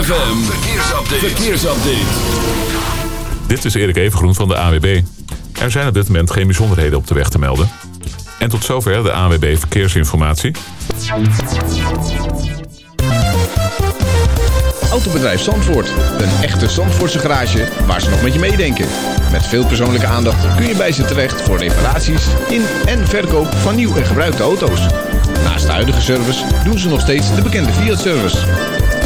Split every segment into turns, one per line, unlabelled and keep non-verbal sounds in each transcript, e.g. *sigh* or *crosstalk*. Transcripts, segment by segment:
ZFM, verkeersupdate. verkeersupdate.
Dit is Erik Evengroen van de AWB. Er zijn op dit moment geen bijzonderheden op de weg te melden. En tot zover de AWB Verkeersinformatie.
Autobedrijf Zandvoort. Een echte Zandvoortse garage waar ze nog met je meedenken. Met veel persoonlijke aandacht kun je bij ze terecht voor reparaties in en verkoop van nieuw en gebruikte auto's. Naast de huidige service doen ze nog steeds de bekende Fiat-service.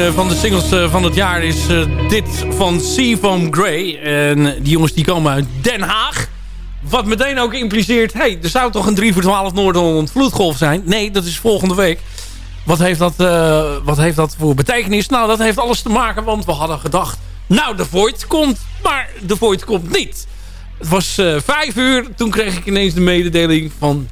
Eh, van de singles eh, van het jaar is eh, dit van Seafoam Grey. En die jongens die komen uit Den Haag. Wat meteen ook impliceert... hey, er zou toch een 3 voor 12 Noord-Holland vloedgolf zijn? Nee, dat is volgende week. Wat heeft, dat, wat heeft dat voor betekenis? Nou, dat heeft alles te maken, want we hadden gedacht... nou, de Void komt, maar de Void komt niet. Het was eh, vijf uur, toen kreeg ik ineens de mededeling van...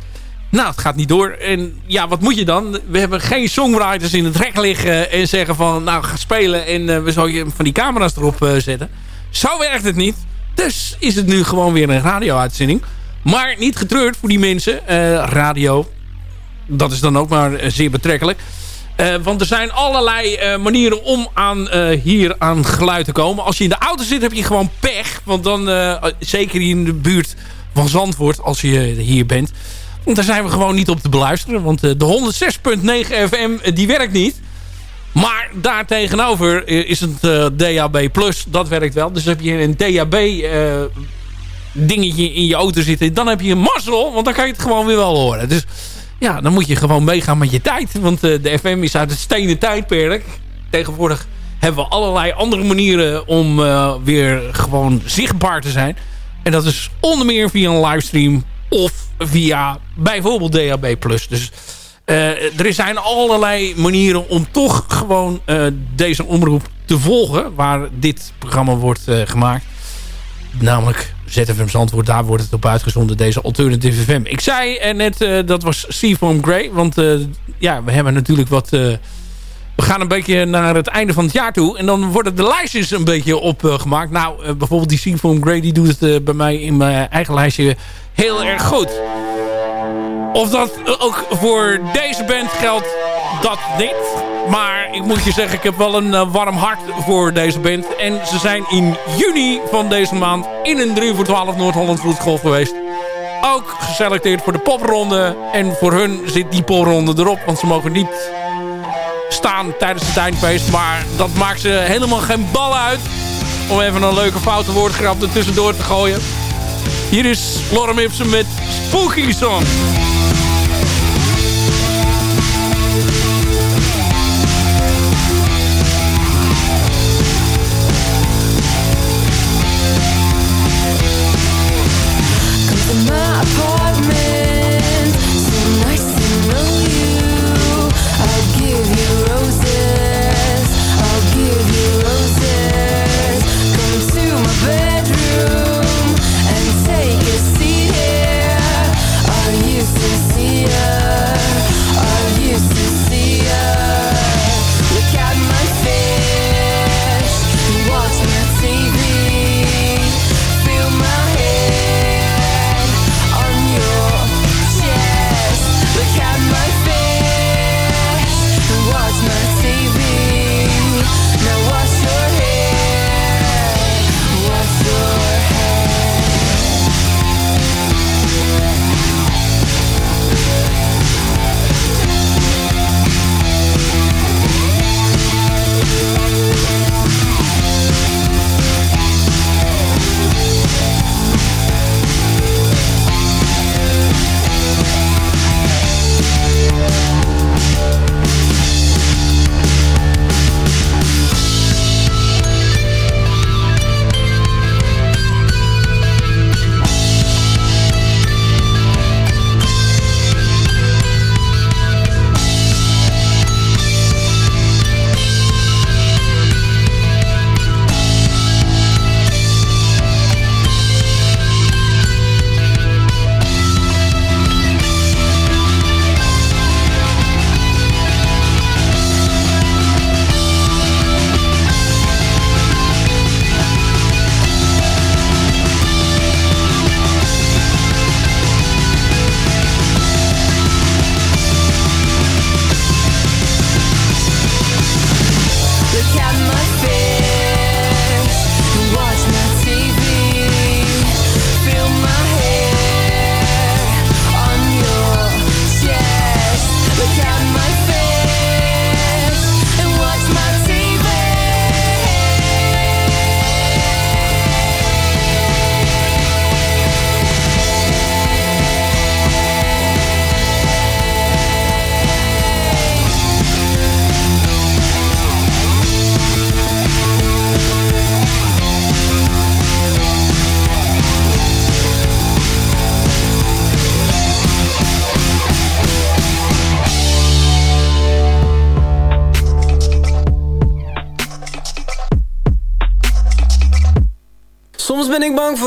Nou, het gaat niet door. En ja, wat moet je dan? We hebben geen songwriters in het rek liggen en zeggen van... nou, ga spelen en eh, we zullen je van die camera's erop eh, zetten. Zo werkt het niet. Dus is het nu gewoon weer een radio-uitzending. Maar niet getreurd voor die mensen. Eh, radio, dat is dan ook maar zeer betrekkelijk. Want er zijn allerlei manieren om aan, hier aan geluid te komen. Als je in de auto zit heb je gewoon pech. Want dan, zeker in de buurt van Zandvoort, als je hier bent... Want daar zijn we gewoon niet op te beluisteren. Want eh, de 106.9 FM, eh, die werkt niet. Maar daar tegenover eh, is het eh, DAB+, dat werkt wel. Dus heb je een DAB dingetje in je auto zitten... dan heb je een mazzel, want dan kan je het gewoon weer wel horen. Dus ja, dan moet je gewoon meegaan met je tijd. Want de FM is uit het stenen tijdperk. Tegenwoordig hebben we allerlei andere manieren om weer gewoon zichtbaar te zijn. En dat is onder meer via een livestream of via bijvoorbeeld DAB+. Dus uh, er zijn allerlei manieren om toch gewoon uh, deze omroep te volgen. Waar dit programma wordt uh, gemaakt. Namelijk ZFM Zandvoort. Daar wordt het op uitgezonden. Deze Alternative FM. Ik zei net dat was Seafoam Grey. Want ja, we hebben natuurlijk wat... we gaan een beetje naar het einde van het jaar toe. En dan worden de lijstjes een beetje opgemaakt. nou, bijvoorbeeld die Seafoam Grey. Die doet het bij mij in mijn eigen lijstje heel erg goed. Of dat ook voor deze band geldt, dat niet. Maar ik moet je zeggen, ik heb wel een uh, warm hart voor deze band. En ze zijn in juni van deze maand in een 3 voor 12 Noord-Holland Vloedgolf geweest. Ook geselecteerd voor de popronde. En voor hun zit die popronde erop, want ze mogen niet staan tijdens het eindfeest. Maar dat maakt ze helemaal geen bal uit. Om even een leuke foute woordgrap er tussendoor te gooien. Hier is Lorem Ipsum met Spooky Song.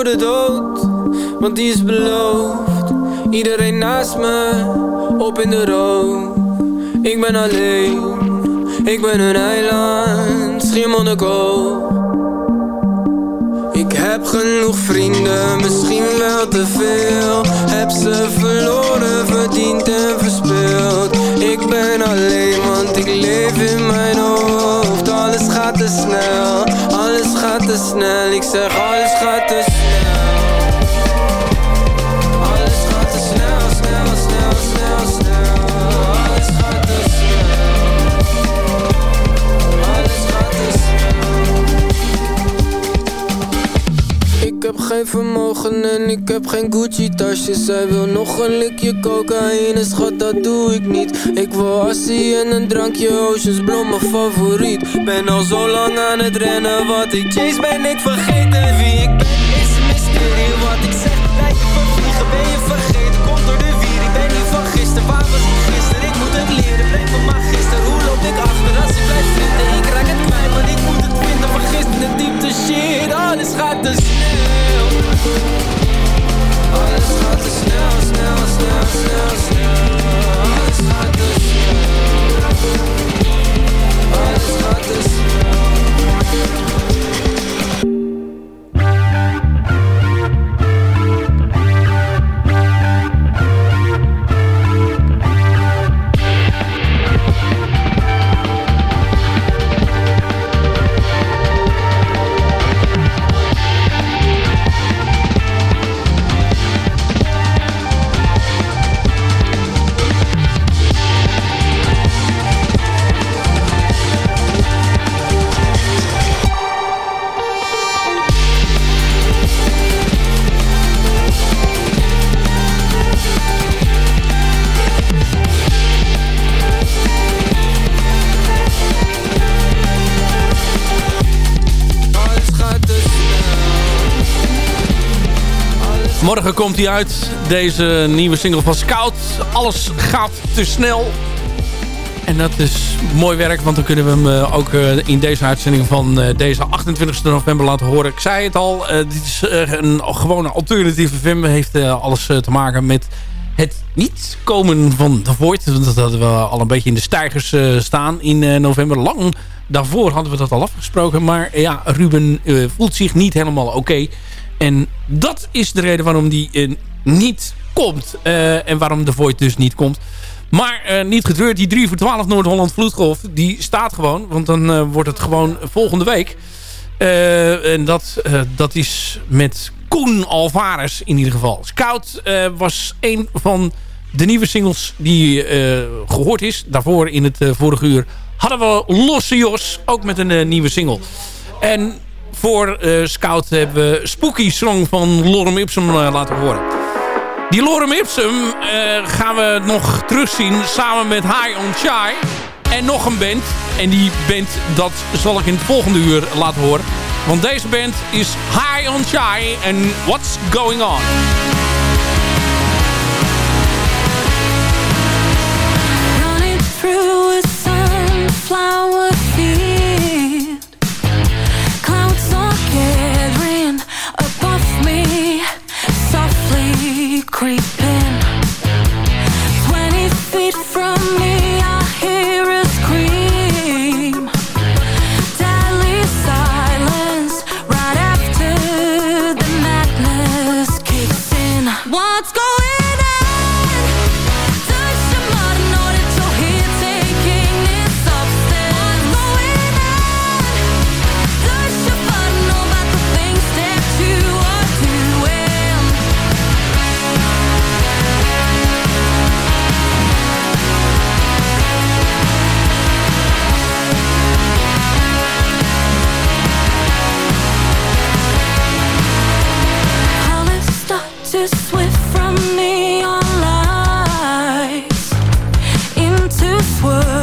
De dood, want die is beloofd. Iedereen naast me, op in de rook. Ik ben alleen, ik ben een eiland, Schiermonnikoog. Ik heb genoeg vrienden, misschien wel te veel. Heb ze verloren, verdiend en verspeeld. Ik ben alleen, want ik leef in mijn hoofd. Alles gaat te snel alles gaat te snel Ik zeg alles Vermogen en ik heb geen Gucci tasjes. Zij wil nog een likje cocaïne, schat dat doe ik niet. Ik wil assie en een drankje Oceans Blom mijn favoriet. Ben al zo lang aan het rennen, wat ik chase ben ik vergeten Wie
Morgen komt hij uit, deze nieuwe single van Scout. Alles gaat te snel. En dat is mooi werk, want dan kunnen we hem eh, ook eh, in deze uitzending van eh, deze 28 november laten horen. Ik zei het al, dit is een gewone alternatieve film. Heeft alles te maken met het niet komen van The Void. Want Dat hadden we al een beetje in de stijgers staan in november. Lang daarvoor hadden we dat al afgesproken. Maar ja, Ruben voelt zich niet helemaal oké. En dat is de reden waarom die eh, niet komt. Eh, en waarom The Void dus niet komt. Maar eh, niet getreurd, die 3 voor 12 Noord-Holland Vloedgolf, die staat gewoon. Want dan wordt het gewoon volgende week. En dat, dat is met Koen Alvarez in ieder geval. Scout was een van de nieuwe singles die eh, gehoord is. Daarvoor in het vorige uur hadden we Losse Jos, ook met een nieuwe single. En voor eh, Scout hebben we Spooky Song van Lorem Ipsum eh, laten horen. Die Lorem Ipsum eh, gaan we nog terugzien samen met High on Shy. En nog een band. En die band, dat zal ik in het volgende uur laten horen. Want deze band is High on Shy en What's Going On.
Running through a sunflower
creep world.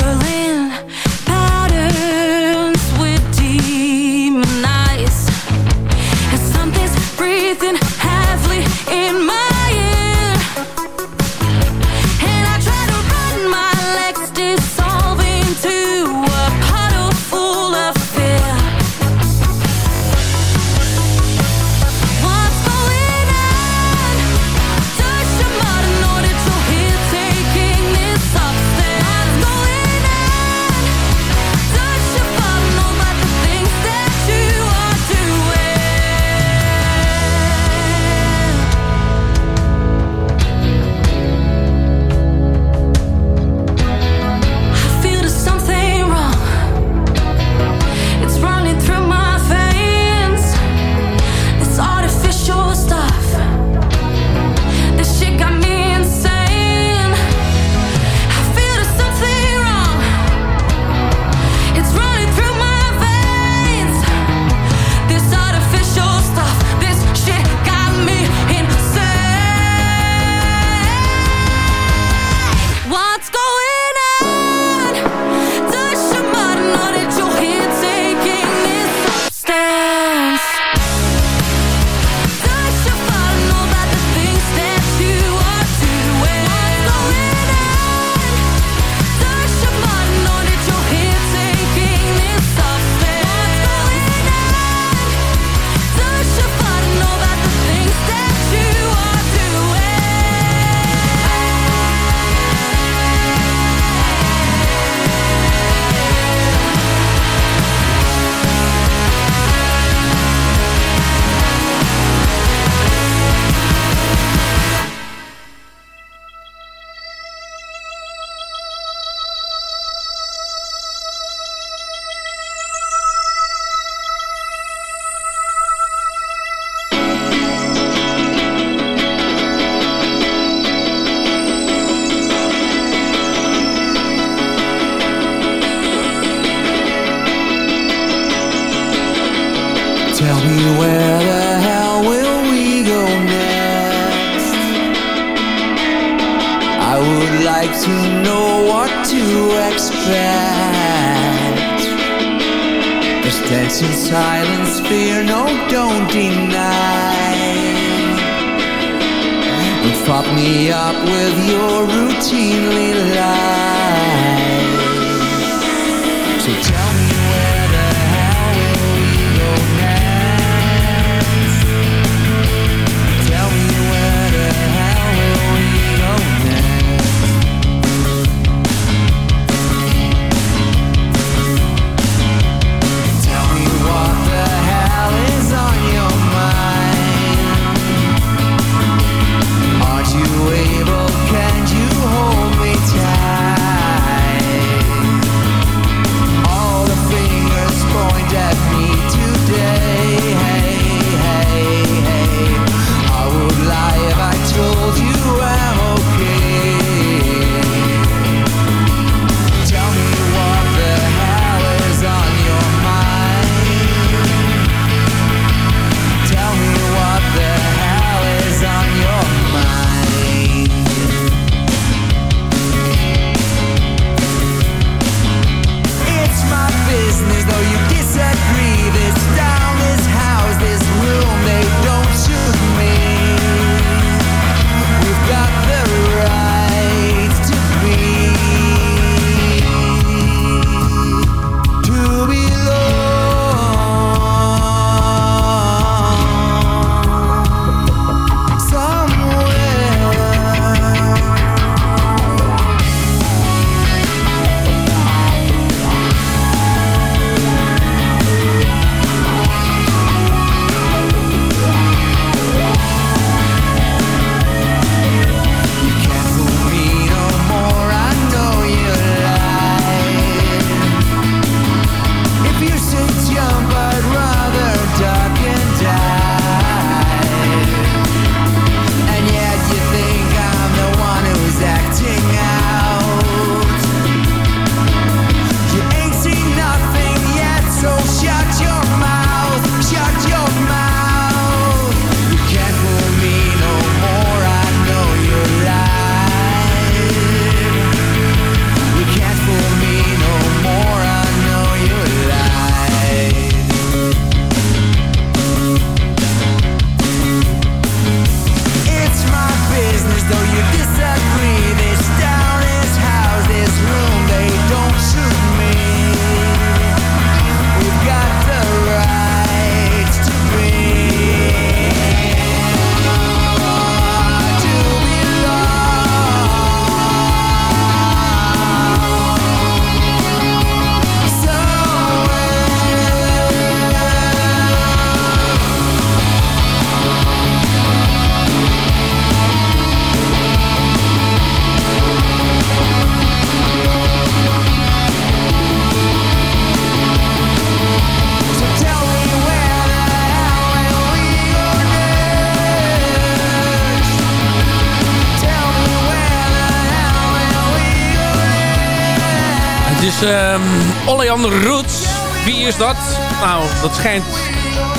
Oleander Roots. Wie is dat? Nou, dat schijnt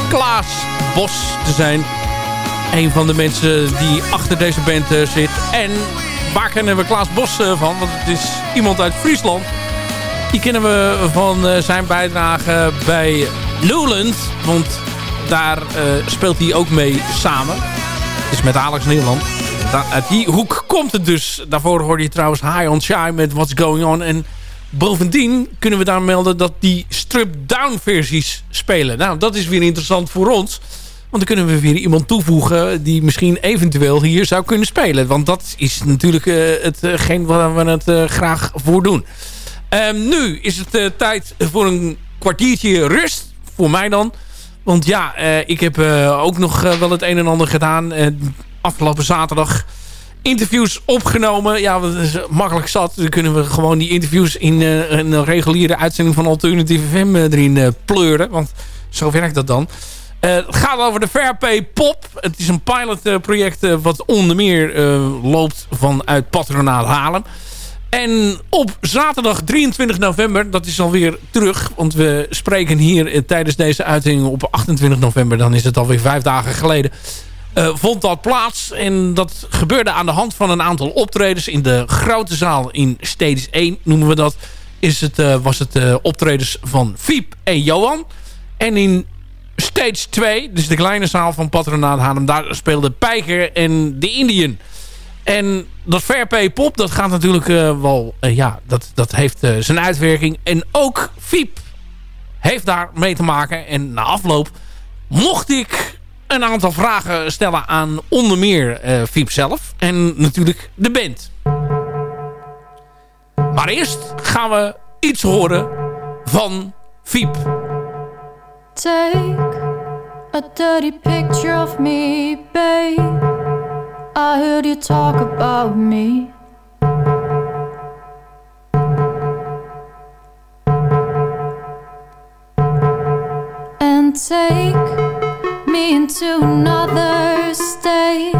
Klaas Bos te zijn. Een van de mensen die achter deze band eh, zit. En waar kennen we Klaas Bos eh, van? Want het is iemand uit Friesland. Die kennen we van eh, zijn bijdrage bij Lowland. Want daar speelt hij ook mee samen. Is met Alex Nederland. Uit die hoek komt het dus. Daarvoor hoorde je trouwens High on Shy met What's Going On. En bovendien kunnen we daar melden dat die strip-down versies spelen. Nou, dat is weer interessant voor ons. Want dan kunnen we weer iemand toevoegen die misschien eventueel hier zou kunnen spelen. Want dat is natuurlijk eh, hetgeen waar we het eh, graag voor doen. Ehm, nu is het eh, tijd voor een kwartiertje rust. Voor mij dan. Want ja, eh, ik heb eh, ook nog eh, wel het een en ander gedaan. Eh, afgelopen zaterdag interviews opgenomen. Ja, dat is makkelijk zat. Dan kunnen we gewoon die interviews in eh, een reguliere uitzending van Alternative FM eh, erin eh, pleuren. Want zo werkt dat dan. Eh, het gaat over de Fairpay Pop. Het is een pilotproject wat onder meer loopt vanuit Patronaat Haarlem.
En op zaterdag 23 november, dat is alweer terug... want we spreken hier tijdens deze uitzending op 28 november... dan is het alweer vijf dagen geleden... eh, vond dat plaats. En dat gebeurde aan de hand van een aantal optredens... in de grote zaal in Stedis 1, noemen we dat... Is het, eh, was het eh, optredens van Fiep en Johan. En in Stage 2, dus de kleine zaal van Patronaat Haarlem... daar speelden Pijker en de Indian... En dat Fair Pay Pop, dat gaat natuurlijk wel... ja, dat, dat heeft zijn uitwerking. En ook Fiep heeft daar mee te maken. En na afloop mocht ik een aantal vragen stellen aan onder meer eh Fiep zelf. En natuurlijk de band. Maar eerst gaan we iets horen van Fiep.
Take a dirty picture of me, babe. I heard you talk about me. And take me into another state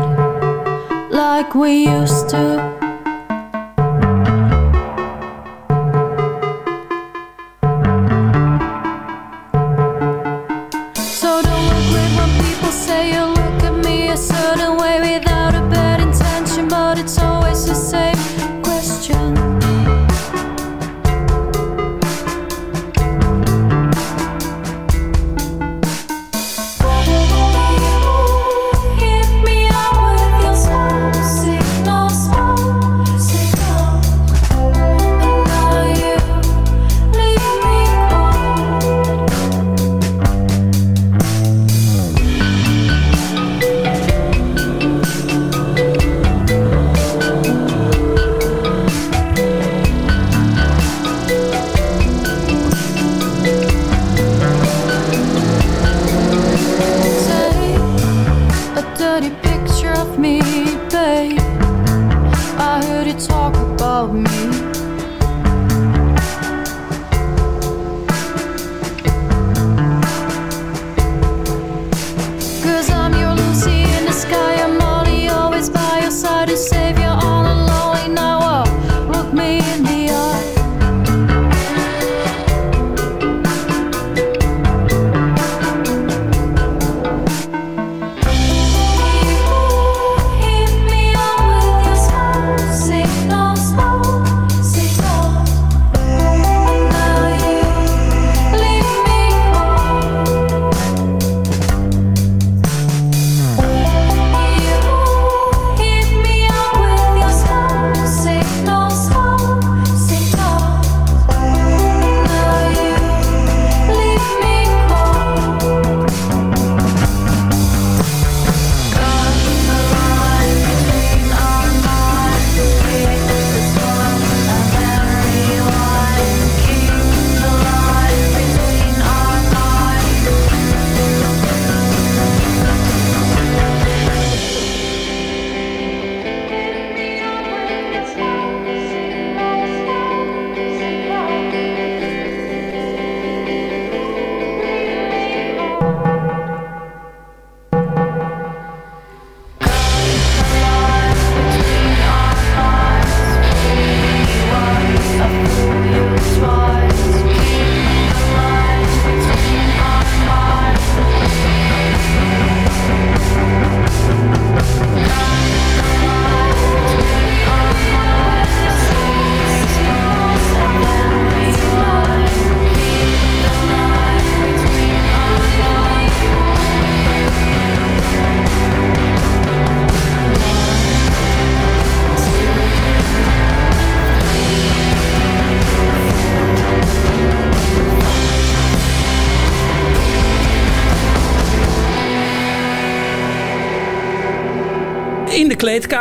like we used to. So don't look weird when people say you look at me a certain way without a bad intention, but it's always the same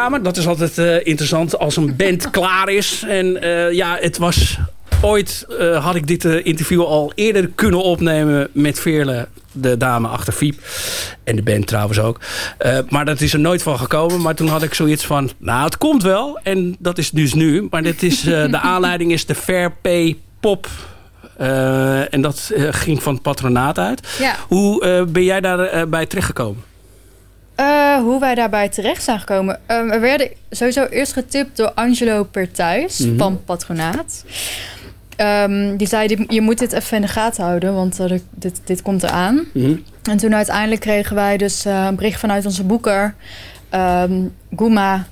kleedkamer. Dat is altijd eh, interessant als een band *laughs* klaar is. En eh, ja, het was... Ooit eh, had ik dit interview al eerder kunnen opnemen met Veerle, de dame achter Fiep. En de band trouwens ook. Maar dat is er nooit van gekomen. Maar toen had ik zoiets van, nou het komt wel. En dat is dus nu. Maar dit is, de *laughs* aanleiding is de Fair Pay Pop en dat ging van het patronaat uit.
Ja.
Hoe ben jij daarbij bij terechtgekomen?
Eh, hoe wij daarbij terecht zijn gekomen. Eh, we werden sowieso eerst getipt door Angelo Pertuis
Mhm.
van Patronaat. Ehm, die zei, "Dit- je moet dit even in de gaten houden, want eh, dit, dit komt eraan.
Mhm.
En toen uiteindelijk kregen wij dus eh, een bericht vanuit onze boeker, ehm Guma,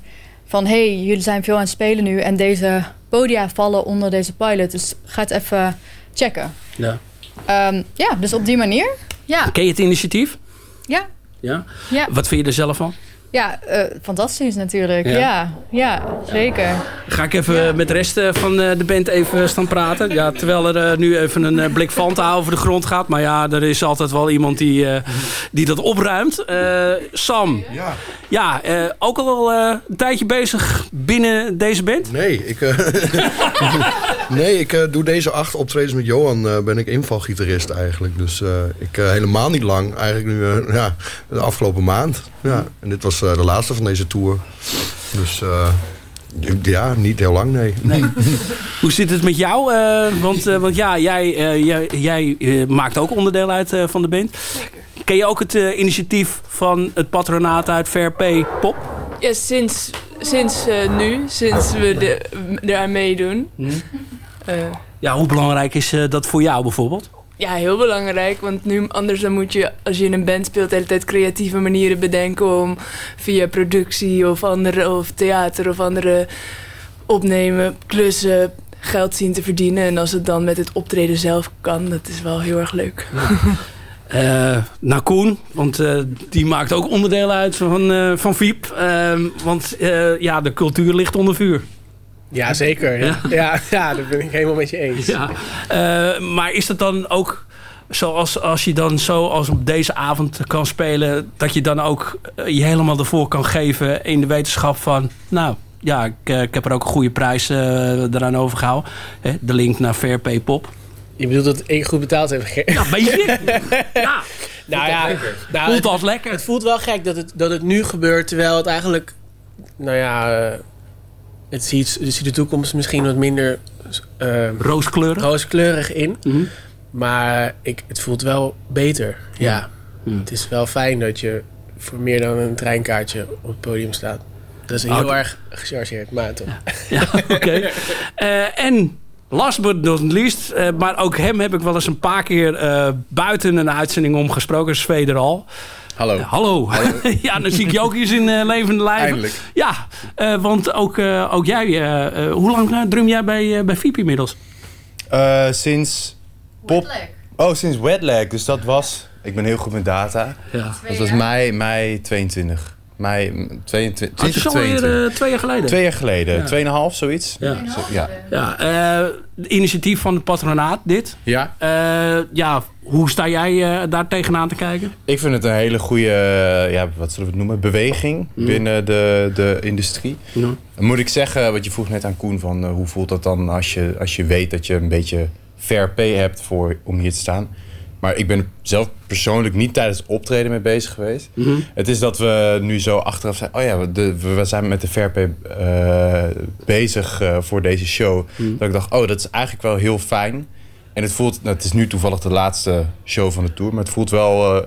van hey, jullie zijn veel aan het spelen nu en deze podia vallen onder deze pilot, dus ga het even checken.
Ja.
Ehm, ja, dus op die manier. Ja,
Ken je het initiatief?
ja,
Ja.
ja.
Wat vind je er zelf van?
Ja, eh, fantastisch natuurlijk.
Ja.
Ja, ja, zeker.
Ga ik even met de rest eh, van eh, de band even staan praten. Ja, terwijl er nu even een blik Fanta over de grond gaat. Maar ja, er is altijd wel iemand die, eh, die dat opruimt. Eh, Sam,
Ja.
ja, eh, ook al eh, een tijdje bezig binnen deze band?
Nee, ik, eh, *laughs* nee, ik eh, doe deze acht optredens met Johan. ben ik invalgitarist eigenlijk. Dus eh, ik eh, helemaal niet lang. Eigenlijk nu ja, de afgelopen maand. Ja. En dit was eh, de laatste van deze tour. Dus eh, ja, niet heel lang, nee. *laughs*
Hoe zit het met jou? Eh, want, eh, want ja, jij, eh, jij, jij maakt ook onderdeel uit eh, van de band. Ken je ook het initiatief van het patronaat uit Fair Pay Pop?
Ja, sinds, sinds eh, nu, sinds we de, eraan meedoen. Eh,
Ja, hoe belangrijk is dat voor jou bijvoorbeeld?
Ja, heel belangrijk, want nu anders dan moet je, als je in een band speelt, de hele tijd creatieve manieren bedenken om via productie of andere, of theater of andere opnemen, klussen, geld zien te verdienen. En als het dan met het optreden zelf kan, dat is wel heel erg leuk.
Eh nou, Koen, want eh, die maakt ook onderdeel uit van, eh van Viep. Ehm, want ja, de cultuur ligt onder vuur.
Ja, zeker. Ja. Ja. Ja, dat ben ik helemaal met je eens.
Ja. Eh, maar is dat dan ook zoals als je dan zo als op deze avond kan spelen... dat je dan ook eh, je helemaal ervoor kan geven in de wetenschap van... nou, ja, ik, eh, ik heb er ook een goede prijs eh, eraan overgehouden. Hè, de link naar Fair Pay Pop.
Je bedoelt dat ik goed betaald heb gegeven?
Ja, weet je? ja. *laughs*
Nou ja, nou,
Voelt als lekker.
het voelt wel gek dat het, dat het nu gebeurt, terwijl het eigenlijk, nou ja, het ziet, het ziet de toekomst misschien wat minder eh,
Rooskleurig.
rooskleurig in.
Mhm.
Maar ik, het voelt wel beter. Ja.
Ja.
Het is wel fijn dat je voor meer dan een treinkaartje op het podium staat. Dat is
Oh,
heel
dat-
erg gechargeerd, maar toch.
Ja, *laughs* oké. Eh, en last but not least, eh, maar ook hem heb ik wel eens een paar keer eh, buiten een uitzending omgesproken, Svederal.
Hallo.
Hallo. *laughs* ja, dan zie ik je ook eens in eh, levende lijven.
Eindelijk.
Ja, eh, want ook, eh, ook jij, hoe lang drum jij bij, uh, bij Fiep inmiddels?
Eh, sinds pop. Oh, sinds Wetlag. Dus dat was. Ik ben heel goed met data.
Ja.
Dat was mei, mei 22. Mei mm, 22.
Het is alweer
22.
eh, twee jaar geleden.
Twee jaar geleden.
Ja.
Tweeënhalf, zoiets.
Ja.
Ja.
Ja, eh, het initiatief van het patronaat, dit.
ja.
Eh, ja, hoe sta jij daar tegenaan te kijken?
Ik vind het een hele goede, ja, wat zullen we het noemen, beweging
Mm.
binnen de, de industrie. Moet ik zeggen, wat je vroeg net aan Koen, van, hoe voelt dat dan als je, als je weet dat je een beetje fair pay hebt voor, om hier te staan. Maar ik ben er zelf persoonlijk niet tijdens het optreden mee bezig geweest.
Mhm.
Het is dat we nu zo achteraf zijn, oh ja, we- de, we zijn met de pay eh, bezig eh, voor deze show.
Mhm.
Dat ik dacht, oh, dat is eigenlijk wel heel fijn. En het voelt, nou, het is nu toevallig de laatste show van de tour, maar het voelt wel eh,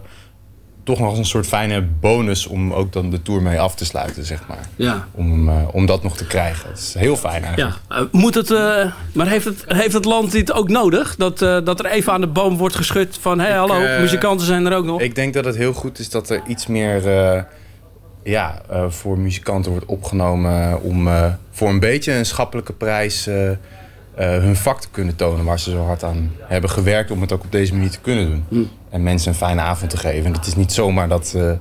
toch nog als een soort fijne bonus om ook dan de tour mee af te sluiten, zeg maar.
Ja.
Om, eh, om dat nog te krijgen. Het is heel fijn eigenlijk.
Ja, eh, moet het, eh, maar heeft het, heeft het land dit ook nodig? Dat, dat er even aan de boom wordt geschud van... hé, hey, hallo, muzikanten zijn er ook nog.
Ik denk dat het heel goed is dat er iets meer ja, voor muzikanten wordt opgenomen om voor een beetje een schappelijke prijs hun vak te kunnen tonen waar ze zo hard aan hebben gewerkt om het ook op deze manier te kunnen doen.
Hm.
En mensen een fijne avond te geven. En het is niet zomaar dat, eh,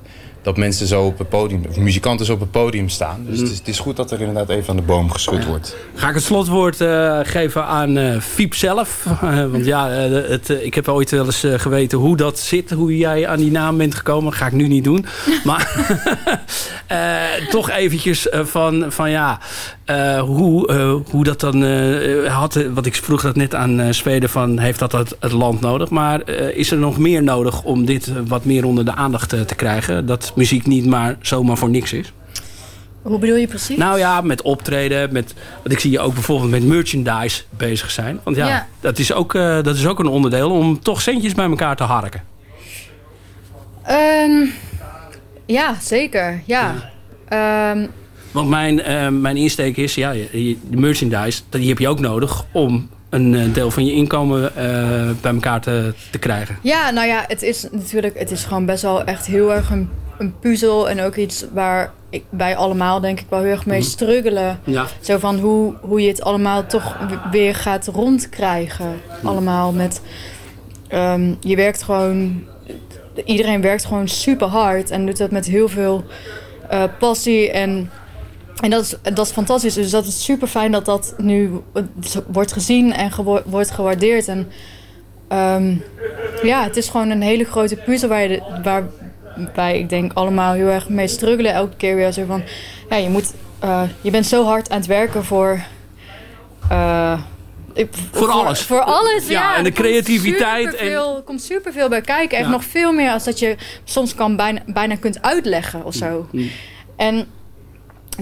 dat mensen zo op het podium, of muzikanten zo op het podium staan. Dus
Hm.
het, is, het is goed dat er inderdaad even aan de boom geschud wordt.
Ga ik het slotwoord eh, geven aan eh Fiep zelf. *laughs* Eh, want ja, het, ik heb ooit wel eens geweten hoe dat zit. Hoe jij aan die naam bent gekomen. Ga ik nu niet doen. *laughs* maar *laughs* eh, toch eventjes van, van ja... eh, hoe, eh, hoe dat dan eh, had... wat ik vroeg dat net aan eh Zweden van... heeft dat het, het land nodig? Maar is er nog meer nodig om dit wat meer onder de aandacht te krijgen? Dat muziek niet maar zomaar voor niks is?
Hoe bedoel je precies?
Nou ja, met optreden, met, want ik zie je ook bijvoorbeeld met merchandise bezig zijn. Want ja,
Ja.
Dat, is ook, eh, dat is ook een onderdeel om toch centjes bij elkaar te harken.
Ehm,
Ja, zeker. Ja. Ehm,
Want mijn, eh, mijn insteek is, ja, de merchandise, die heb je ook nodig om een eh, deel van je inkomen bij elkaar te, te krijgen.
Ja, nou ja, het is natuurlijk, het is gewoon best wel echt heel erg een, een puzzel. En ook iets waar ik, wij allemaal denk ik wel heel erg mee
Mhm.
struggelen.
Ja.
Zo van hoe, hoe je het allemaal toch weer gaat rondkrijgen. Allemaal met, ehm, je werkt gewoon, iedereen werkt gewoon super hard. En doet dat met heel veel eh, passie en... En dat is, dat is fantastisch. Dus dat is super fijn dat dat nu wordt gezien en gewo- wordt gewaardeerd. En Ehm, ja, het is gewoon een hele grote puzzel waar, je de, waar wij, ik denk, allemaal heel erg mee struggelen. Elke keer weer zo van, ja, je moet, eh, je bent zo hard aan het werken voor... eh, ik-
Voor alles.
Voor alles,
Ja,
ja.
en de
komt
creativiteit en-
Er komt superveel bij kijken. Echt
Ja.
nog veel meer als dat je soms kan bijna, bijna kunt uitleggen of zo.
Mm.
En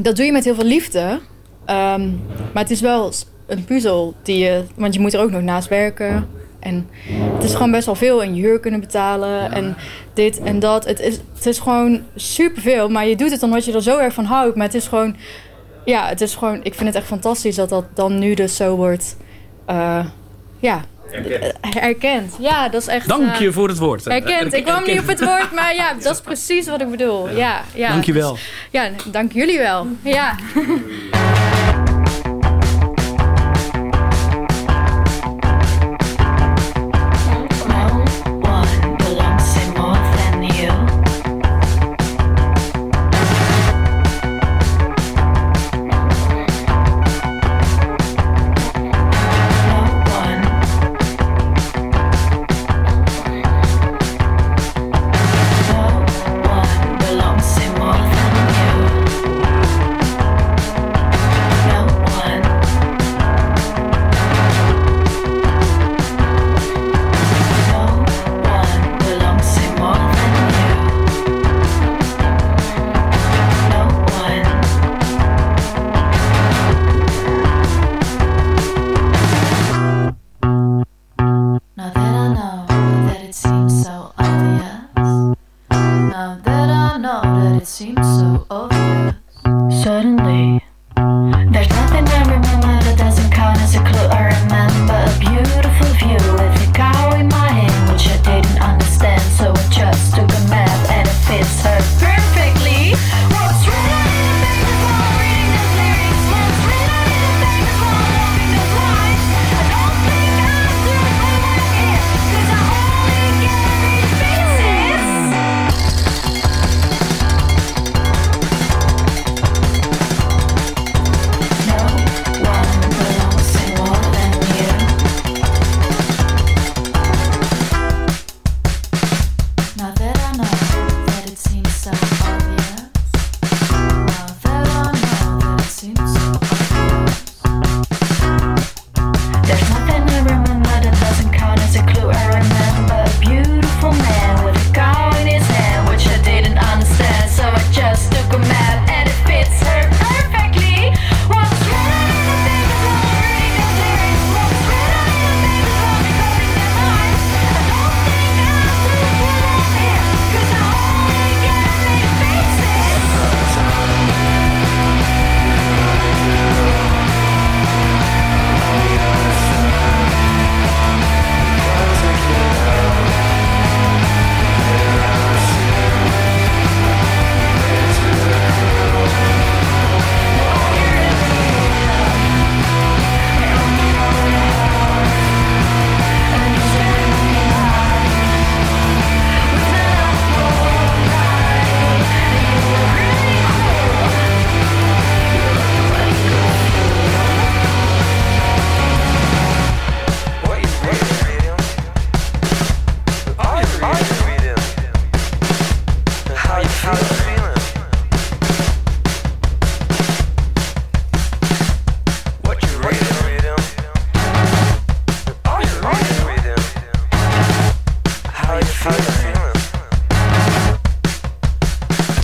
dat doe je met heel veel liefde. Ehm, maar het is wel een puzzel die je... Want je moet er ook nog naast werken. En het is gewoon best wel veel. En je huur kunnen betalen. En dit en dat. Het is, het is gewoon superveel. Maar je doet het omdat je er zo erg van houdt. Maar het is gewoon... Ja, het is gewoon... Ik vind het echt fantastisch dat dat dan nu dus zo wordt... eh, ja, erkend. Ja, dat is echt...
Dank
eh,
je voor het woord.
Herkend. Ik kwam niet op het woord, maar ja, dat is precies wat ik bedoel. Ja, ja.
Dank je wel.
Dus- ja, dank jullie wel. Ja. *laughs*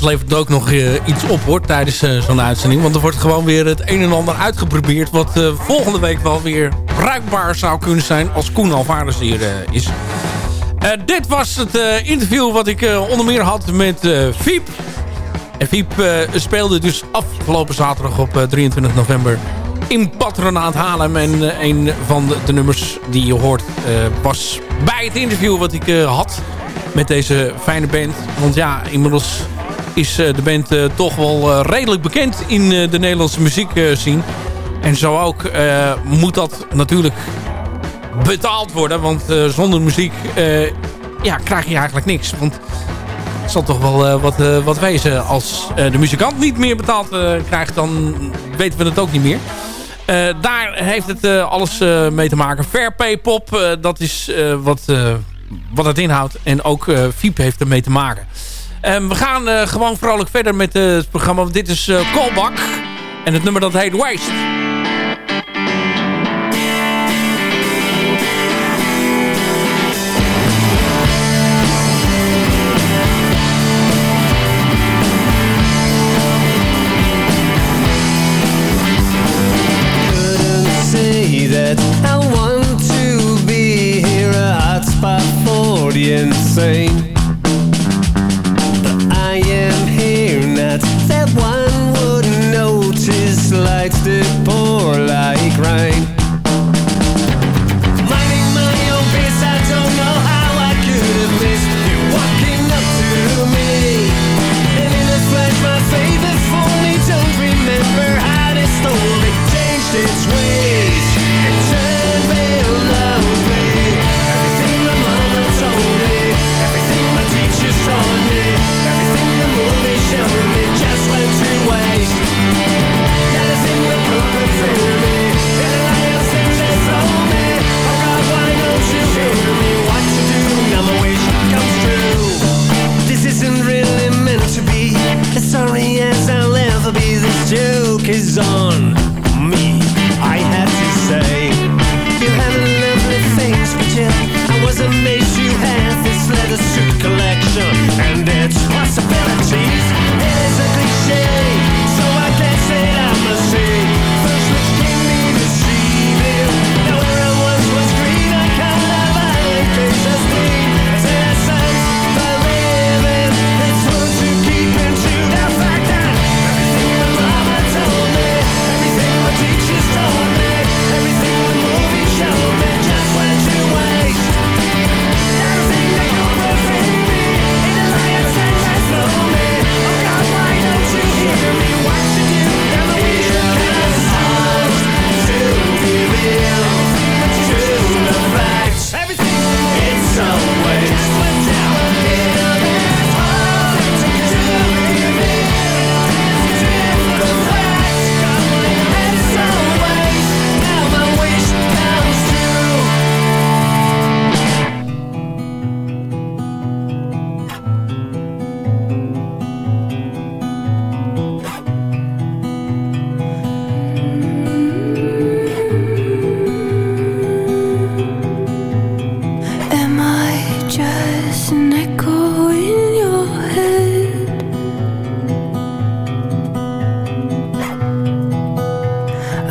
levert ook nog eh, iets op hoor tijdens eh, zo'n uitzending. Want er wordt gewoon weer het een en ander uitgeprobeerd. Wat eh, volgende week wel weer bruikbaar zou kunnen zijn als Koen Alvarez hier is. Dit was het interview wat ik onder meer had met Fiep. En Fiep speelde dus afgelopen zaterdag op eh, 23 november in Patronaat Haarlem. En een van de, de nummers die je hoort was bij het interview wat ik had met deze fijne band. Want ja, inmiddels is eh, de band eh, toch wel eh, redelijk bekend in de Nederlandse muziek scene. En zo ook moet dat natuurlijk betaald worden. Want zonder muziek ja, krijg je eigenlijk niks. Want het zal toch wel wat, wat wezen. Als de muzikant niet meer betaald krijgt, dan weten we het ook niet meer. Daar heeft het alles mee te maken. Fair Pay Pop, dat is wat, wat het inhoudt. En ook Fiep heeft ermee te maken. Ehm, we gaan eh, gewoon vrolijk verder met eh, het programma. Want dit is eh Kolbak. En het nummer dat heet Waste.
I want to be here a hotspot for insane. That one would notice lights that pour like rain.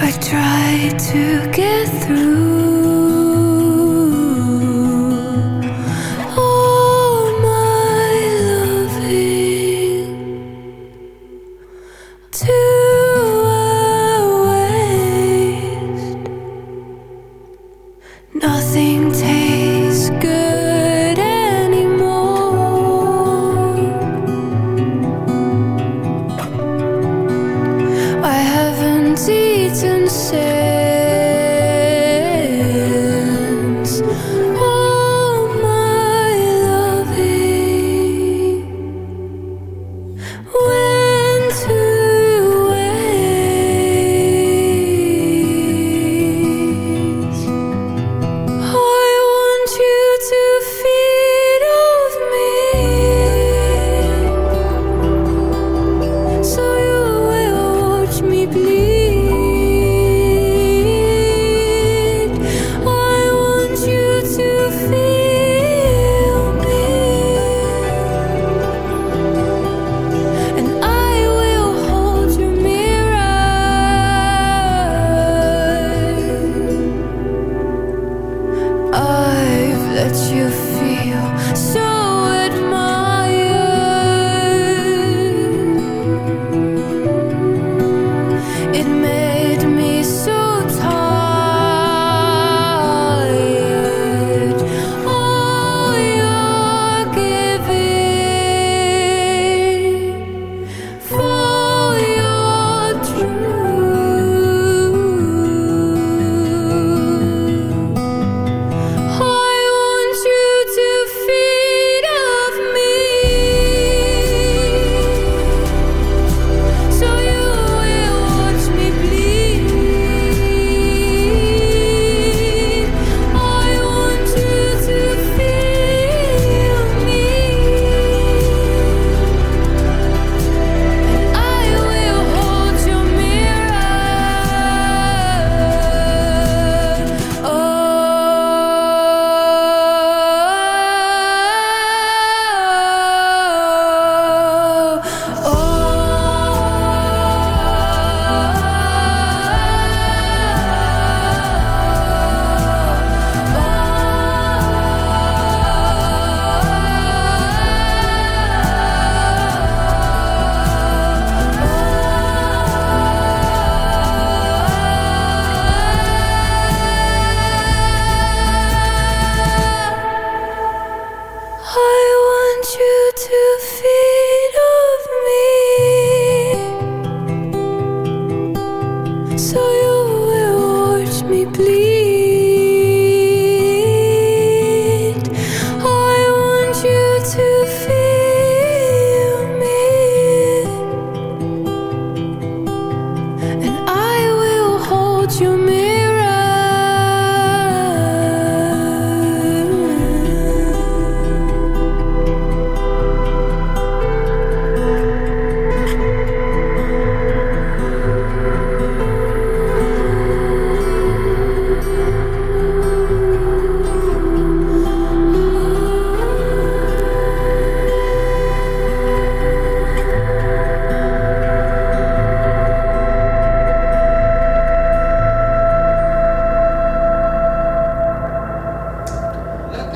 I try to get through.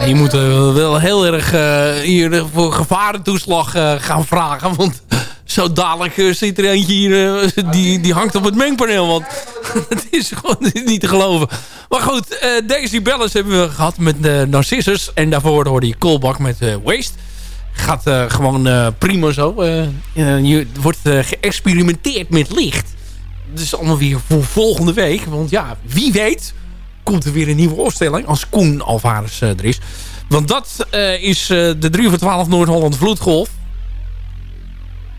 Je moet wel heel erg eh, hier voor gevarentoeslag eh, gaan vragen. Want zo dadelijk eh, zit er eentje hier, die, die hangt op het mengpaneel. Want *laughs* het is gewoon niet te geloven. Maar goed, Daisy Bellis hebben we gehad met Narcissus. En daarvoor hoorde je Kolbak met Waste. Gaat gewoon prima zo. Eh, je, wordt geëxperimenteerd met licht. Dus allemaal weer voor volgende week. Want ja, wie weet komt er weer een nieuwe opstelling. Als Koen Alvarez eh, er is. Want dat eh, is eh, de 3 voor 12 Noord-Holland Vloedgolf.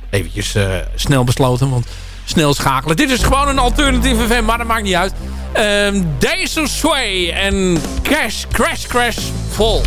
Eventjes snel besloten, want snel schakelen. Dit is gewoon een alternatieve FM, maar dat maakt niet uit. Ehm Days of Sway en Crash, Crash, Crash, Vol.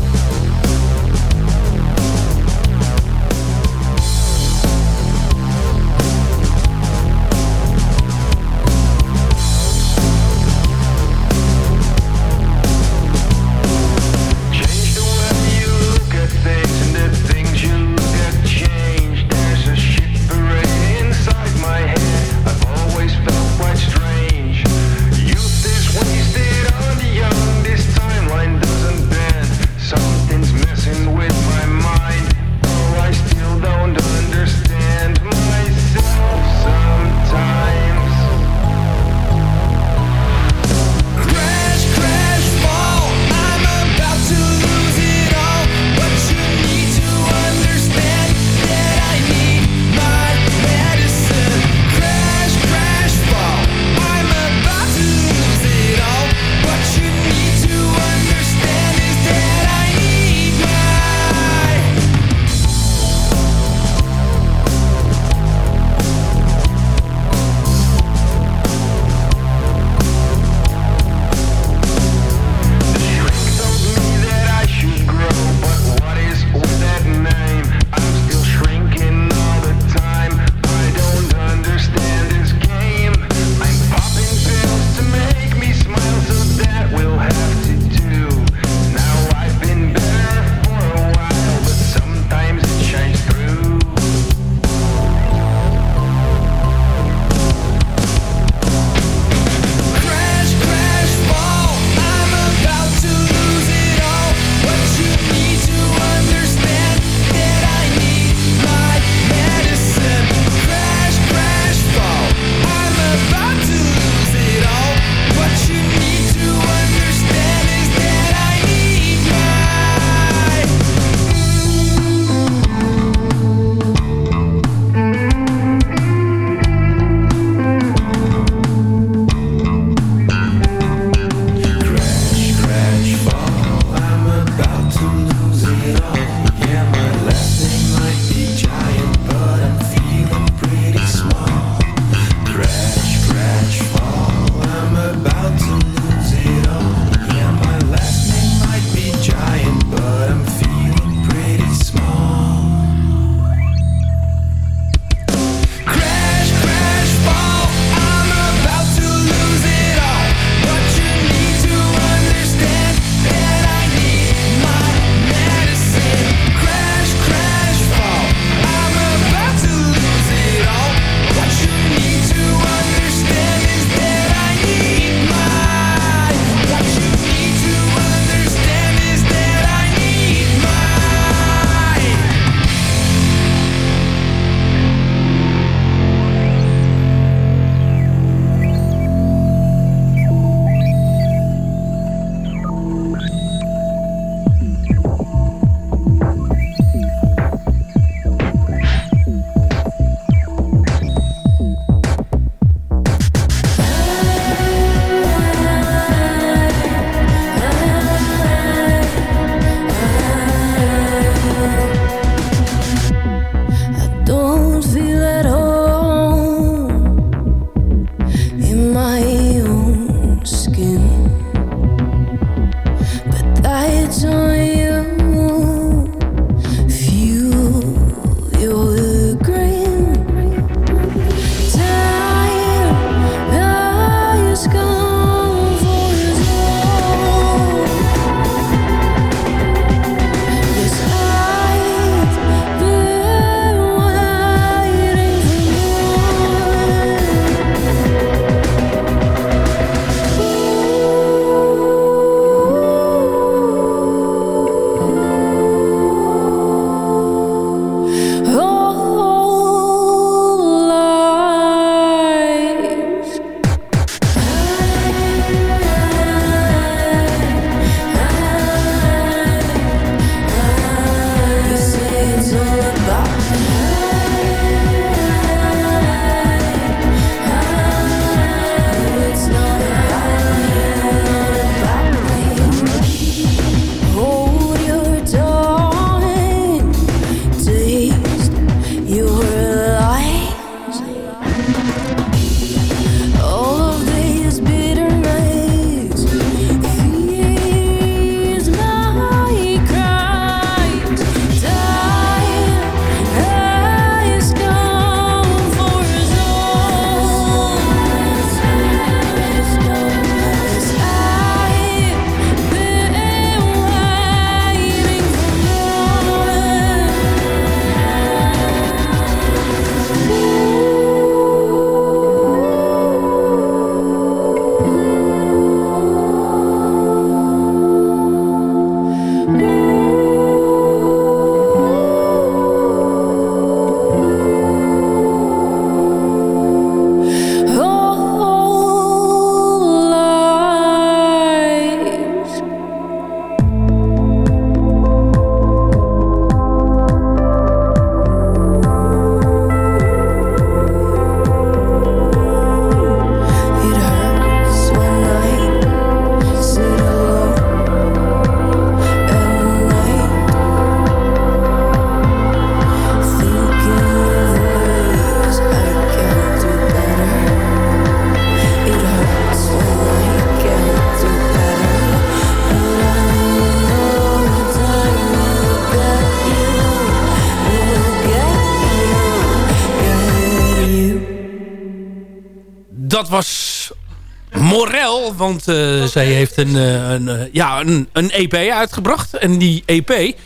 want eh, zij heeft een, eh, een, eh, ja, een, een EP uitgebracht. En die EP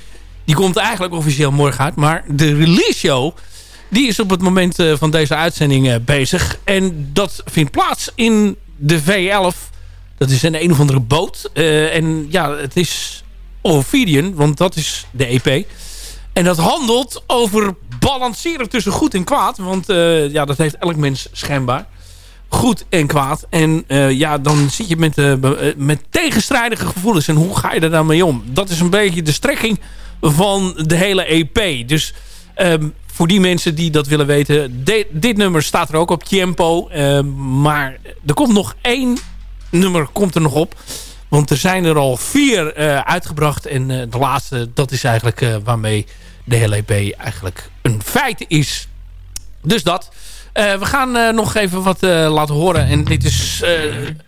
die komt eigenlijk officieel morgen uit. Maar de release show die is op het moment van deze uitzending bezig. En dat vindt plaats in de V11. Dat is een een of andere boot. En ja, het is Ophidian, want dat is de EP. En dat handelt over balanceren tussen goed en kwaad. Want ja, dat heeft elk mens schijnbaar. Goed en kwaad. En eh, ja, dan zit je met, eh, eh, met tegenstrijdige gevoelens. En hoe ga je er dan mee om? Dat is een beetje de strekking van de hele EP. Dus ehm, voor die mensen die dat willen weten... dit nummer staat er ook op Tempo. Ehm, maar er komt nog één nummer komt er nog op. Want er zijn er al vier uitgebracht. En de laatste, dat is eigenlijk waarmee de hele EP eigenlijk een feit is. Dus dat. Eh, we gaan eh, nog even wat eh, laten horen. En dit is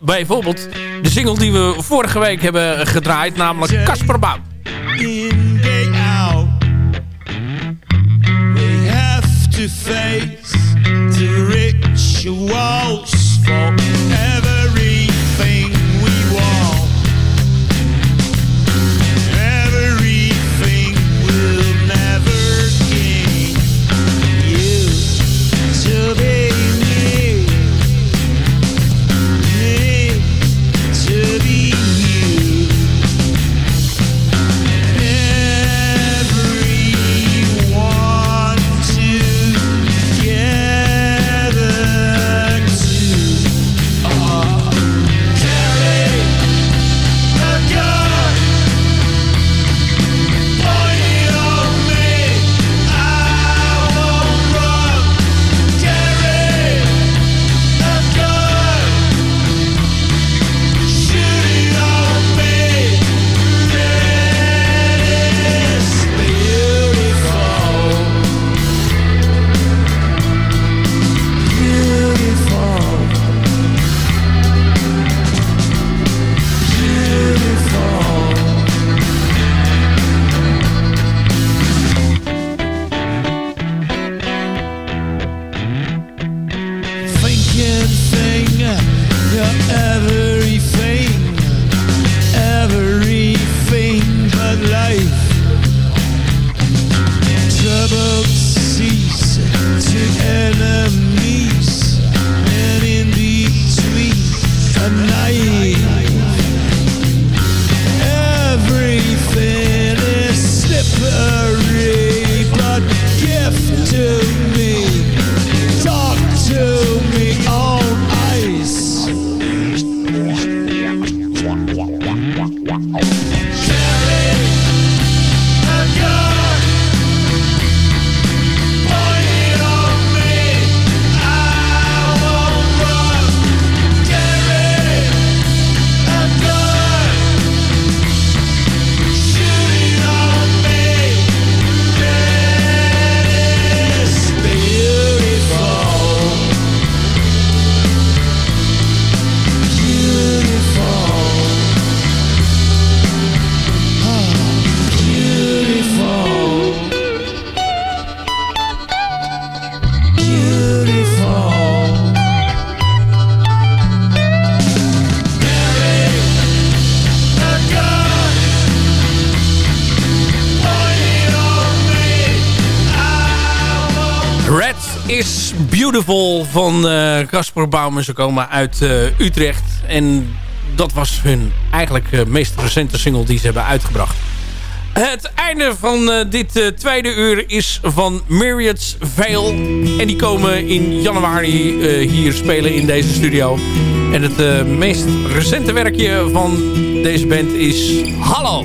bijvoorbeeld de single die we vorige week hebben gedraaid. Namelijk Casper Bouw.
in, day out. We have to face the rituals for Beautiful
van eh, Casper Baum. Ze komen uit eh, Utrecht. En dat was hun eigenlijk eh, meest recente single die ze hebben uitgebracht. Het einde van dit tweede uur is van Myriad's Veil. En die komen in januari hier spelen in deze studio. En het meest recente werkje van deze band is Hallo.